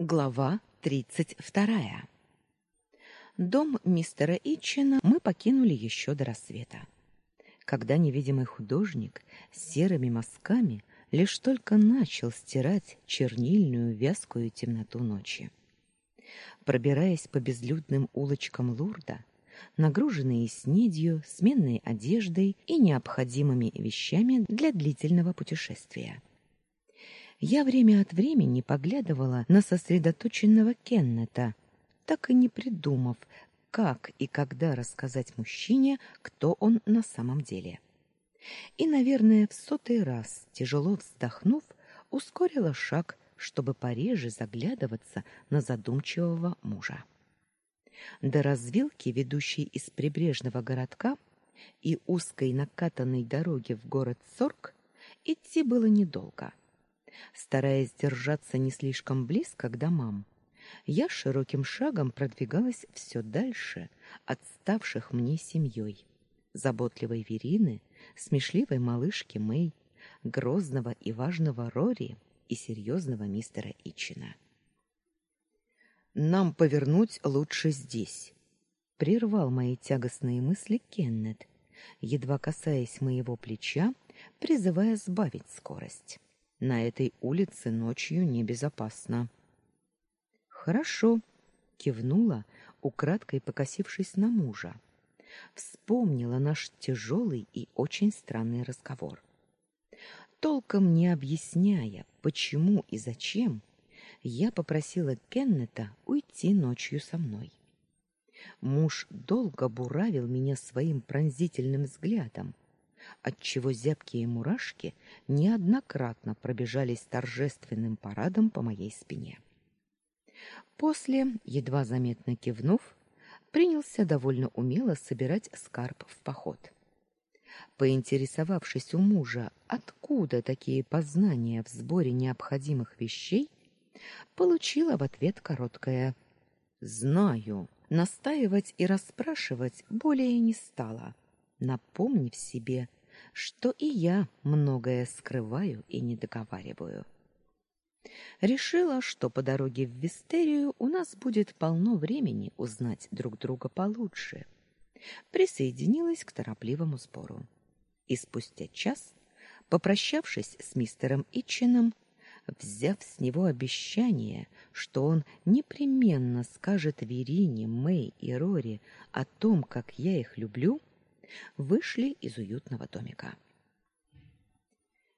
Глава тридцать вторая. Дом мистера Итчина мы покинули еще до рассвета. Когда невидимый художник с серыми мазками лишь только начал стирать чернильную вязкую темноту ночи. Пробираясь по безлюдным улочкам Лурда, нагруженные снедью, сменной одеждой и необходимыми вещами для длительного путешествия – я время от времени поглядывала на сосредоточенного Кеннета, так и не придумав, как и когда рассказать мужчине, кто он на самом деле. И, наверное, в сотый раз, тяжело вздохнув, ускорила шаг, чтобы пореже заглядываться на задумчивого мужа. До развилки, ведущей из прибрежного городка и узкой накатанной дороги в город Сорг, идти было недолго — Стараясь держаться не слишком близко к домам, я широким шагом продвигалась все дальше от ставших мне семьей. Заботливой Верины, смешливой малышки Мэй, грозного и важного Рори и серьезного мистера Ичина. «Нам повернуть лучше здесь», — прервал мои тягостные мысли Кеннет, едва касаясь моего плеча, призывая сбавить скорость. На этой улице ночью небезопасно. Хорошо, кивнула, украдкой покосившись на мужа. Вспомнила наш тяжелый и очень странный разговор. Толком не объясняя, почему и зачем, я попросила Кеннета уйти ночью со мной. Муж долго буравил меня своим пронзительным взглядом, отчего зябкие мурашки неоднократно пробежались торжественным парадом по моей спине. После, едва заметно кивнув, принялся довольно умело собирать скарб в поход. Поинтересовавшись у мужа, откуда такие познания в сборе необходимых вещей, получила в ответ короткое «Знаю». Настаивать и расспрашивать более не стала, напомнив себе, что и я многое скрываю и не договариваю. Решила, что по дороге в Вистерию у нас будет полно времени узнать друг друга получше. Присоединилась к торопливому сбору. И спустя час, попрощавшись с мистером Итчином, взяв с него обещание, что он непременно скажет Верине, Мэй и Рори о том, как я их люблю, — вышли из уютного домика.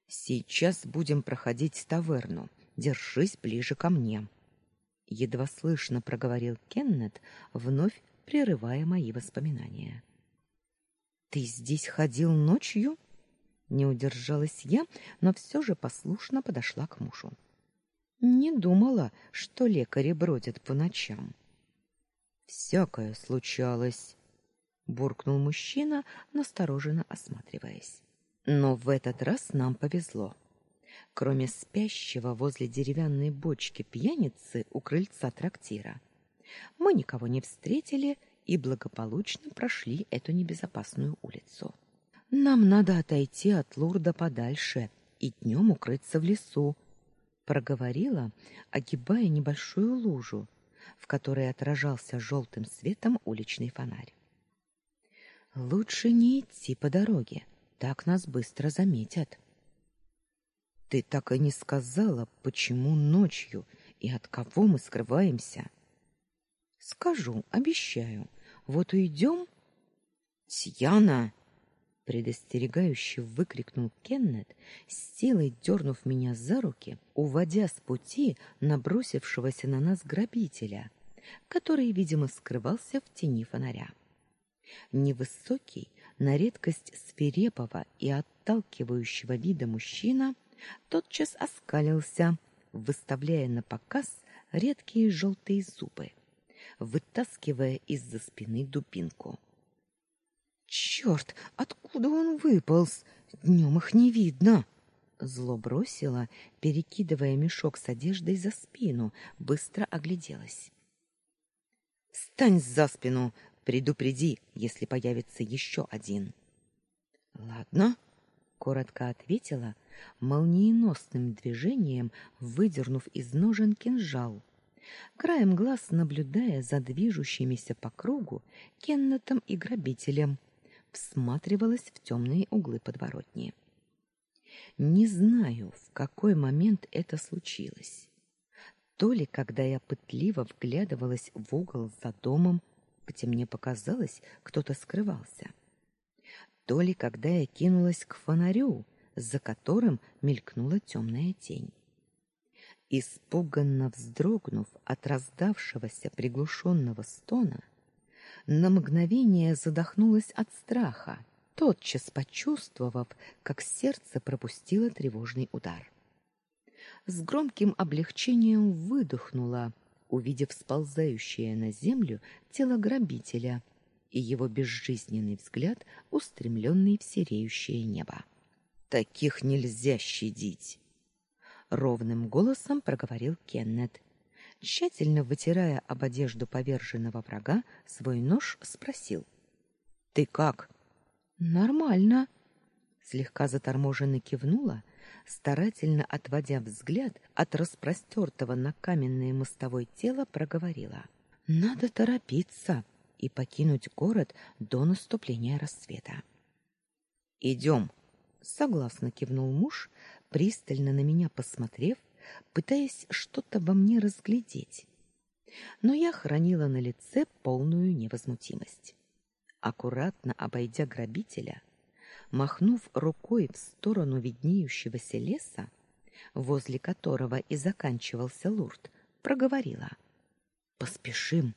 Сейчас будем проходить таверну. Держись ближе ко мне, едва слышно проговорил Кеннет, вновь прерывая мои воспоминания. Ты здесь ходил ночью? Не удержалась я, но все же послушно подошла к мужу. Не думала, что лекари бродят по ночам. Всякое случалось, буркнул мужчина, настороженно осматриваясь. Но в этот раз нам повезло. Кроме спящего возле деревянной бочки пьяницы у крыльца трактира, мы никого не встретили и благополучно прошли эту небезопасную улицу. Нам надо отойти от Лурда подальше и днем укрыться в лесу, проговорила, огибая небольшую лужу, в которой отражался желтым светом уличный фонарь. Лучше не идти по дороге, так нас быстро заметят. Ты так и не сказала, почему ночью и от кого мы скрываемся. Скажу, обещаю. Вот уйдем. Тьяна, предостерегающе выкрикнул Кеннет, с силой дернув меня за руки, уводя с пути набросившегося на нас грабителя, который, видимо, скрывался в тени фонаря. Невысокий, на редкость свирепого и отталкивающего вида мужчина тотчас оскалился, выставляя на показ редкие желтые зубы, вытаскивая из-за спины дубинку. «Черт, откуда он выполз? Днем их не видно!» Зло бросила, перекидывая мешок с одеждой за спину, быстро огляделась. «Встань за спину! Предупреди, если появится еще один. Ладно, коротко ответила, молниеносным движением выдернув из ножен кинжал, краем глаз наблюдая за движущимися по кругу Кеннетом и грабителем, всматривалась в темные углы подворотни. Не знаю, в какой момент это случилось. То ли когда я пытливо вглядывалась в угол за домом, где мне показалось, кто-то скрывался, то ли когда я кинулась к фонарю, за которым мелькнула темная тень. Испуганно вздрогнув от раздавшегося приглушенного стона, на мгновение задохнулась от страха, тотчас почувствовав, как сердце пропустило тревожный удар. С громким облегчением выдохнула, увидев сползающее на землю тело грабителя и его безжизненный взгляд, устремленный в сереющее небо. «Таких нельзя щадить!» ровным голосом проговорил Кеннет. Тщательно вытирая об одежду поверженного врага, свой нож спросил: "Ты как?" "Нормально", слегка заторможенно кивнула, старательно отводя взгляд от распростертого на каменной мостовой тела, проговорила: "Надо торопиться и покинуть город до наступления рассвета". «Идем!» — согласно кивнул муж, пристально на меня посмотрев, пытаясь что-то во мне разглядеть. Но я хранила на лице полную невозмутимость. Аккуратно обойдя грабителя, махнув рукой в сторону виднеющегося леса, возле которого и заканчивался лурд, проговорила: "Поспешим".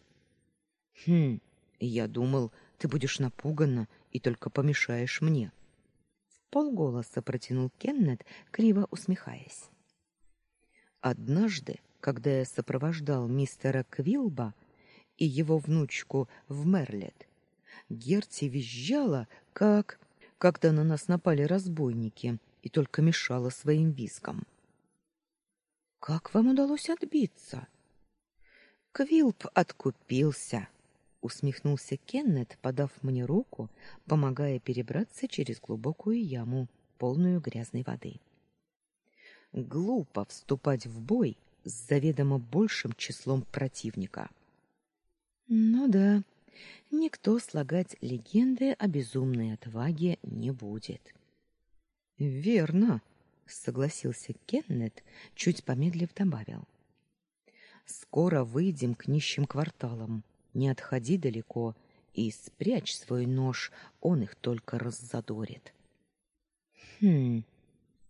Хм, я думал, ты будешь напугана и только помешаешь мне полголоса протянул Кеннет, криво усмехаясь. Однажды, когда я сопровождал мистера Квилба и его внучку в Мерлет, Герти визжала, как когда на нас напали разбойники, и только мешала своим визгом. Как вам удалось отбиться? Квилп откупился, усмехнулся Кеннет, подав мне руку, помогая перебраться через глубокую яму, полную грязной воды. Глупо вступать в бой с заведомо большим числом противника. Ну да, никто слагать легенды о безумной отваге не будет. Верно, согласился Кеннет, чуть помедлив добавил. Скоро выйдем к нищим кварталам не отходи далеко и спрячь свой нож, он их только раззадорит. Хм,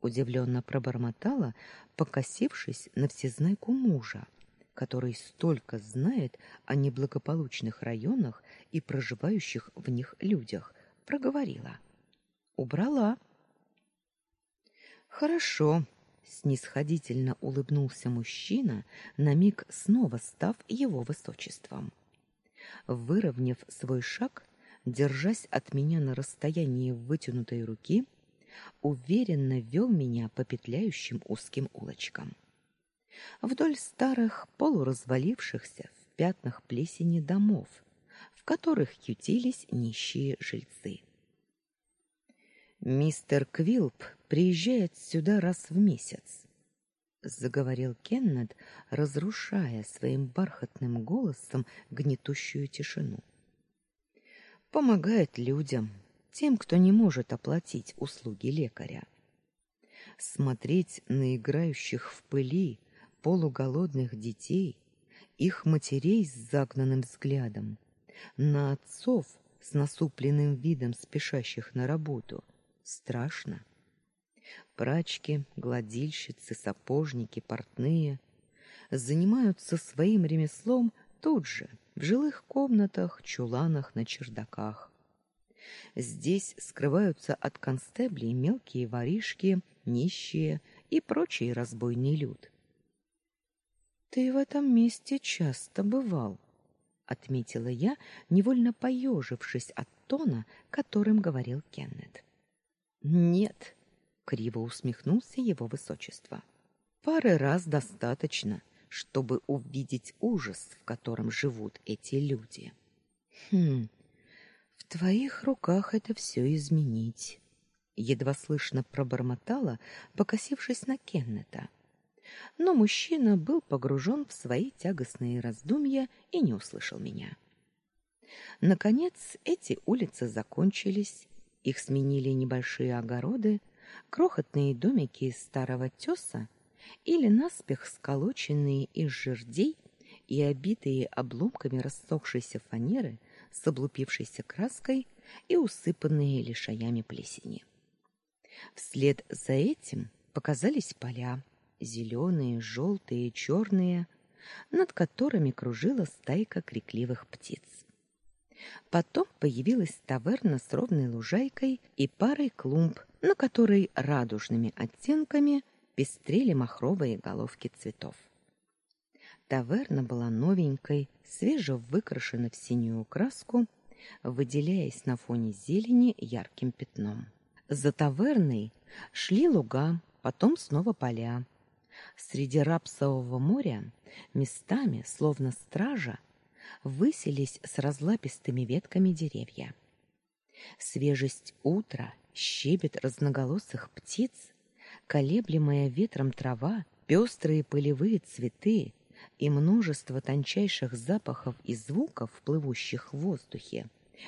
удивленно пробормотала, покосившись на всезнайку мужа, который столько знает о неблагополучных районах и проживающих в них людях, проговорила: "Убрала". Хорошо, снисходительно улыбнулся мужчина, на миг снова став его высочеством выровняв свой шаг, держась от меня на расстоянии вытянутой руки, уверенно вел меня по петляющим узким улочкам. Вдоль старых, полуразвалившихся в пятнах плесени домов, в которых ютились нищие жильцы. Мистер Квилп приезжает сюда раз в месяц заговорил Кеннет, разрушая своим бархатным голосом гнетущую тишину. Помогает людям, тем, кто не может оплатить услуги лекаря. Смотреть на играющих в пыли полуголодных детей, их матерей с загнанным взглядом, на отцов с насупленным видом спешащих на работу, страшно. Прачки, гладильщицы, сапожники, портные занимаются своим ремеслом тут же, в жилых комнатах, чуланах, на чердаках. Здесь скрываются от констеблей мелкие воришки, нищие и прочий разбойный люд. Ты в этом месте часто бывал, отметила я, невольно поежившись от тона, которым говорил Кеннет. Нет, криво усмехнулся его высочество. Пары раз достаточно, чтобы увидеть ужас, в котором живут эти люди. Хм. В твоих руках это все изменить, едва слышно пробормотала, покосившись на Кеннета. Но мужчина был погружен в свои тягостные раздумья и не услышал меня. Наконец, эти улицы закончились, их сменили небольшие огороды, крохотные домики из старого теса или наспех сколоченные из жердей и обитые обломками рассохшейся фанеры с облупившейся краской и усыпанные лишаями плесени. Вслед за этим показались поля, зеленые, желтые, черные, над которыми кружила стайка крикливых птиц. Потом появилась таверна с ровной лужайкой и парой клумб, на которой радужными оттенками пестрели махровые головки цветов. Таверна была новенькой, свежевыкрашена в синюю краску, выделяясь на фоне зелени ярким пятном. За таверной шли луга, потом снова поля. Среди рапсового моря местами, словно стража, высились с разлапистыми ветками деревья. Свежесть утра, щебет разноголосых птиц, колеблемая ветром трава, пестрые полевые цветы и множество тончайших запахов и звуков, плывущих в воздухе,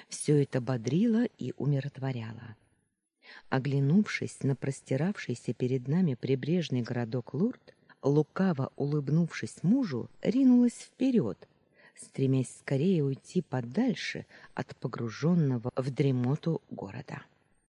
все это бодрило и умиротворяло. Оглянувшись на простиравшийся перед нами прибрежный городок Лурд, лукаво улыбнувшись мужу, ринулась вперед, стремясь скорее уйти подальше от погруженного в дремоту города.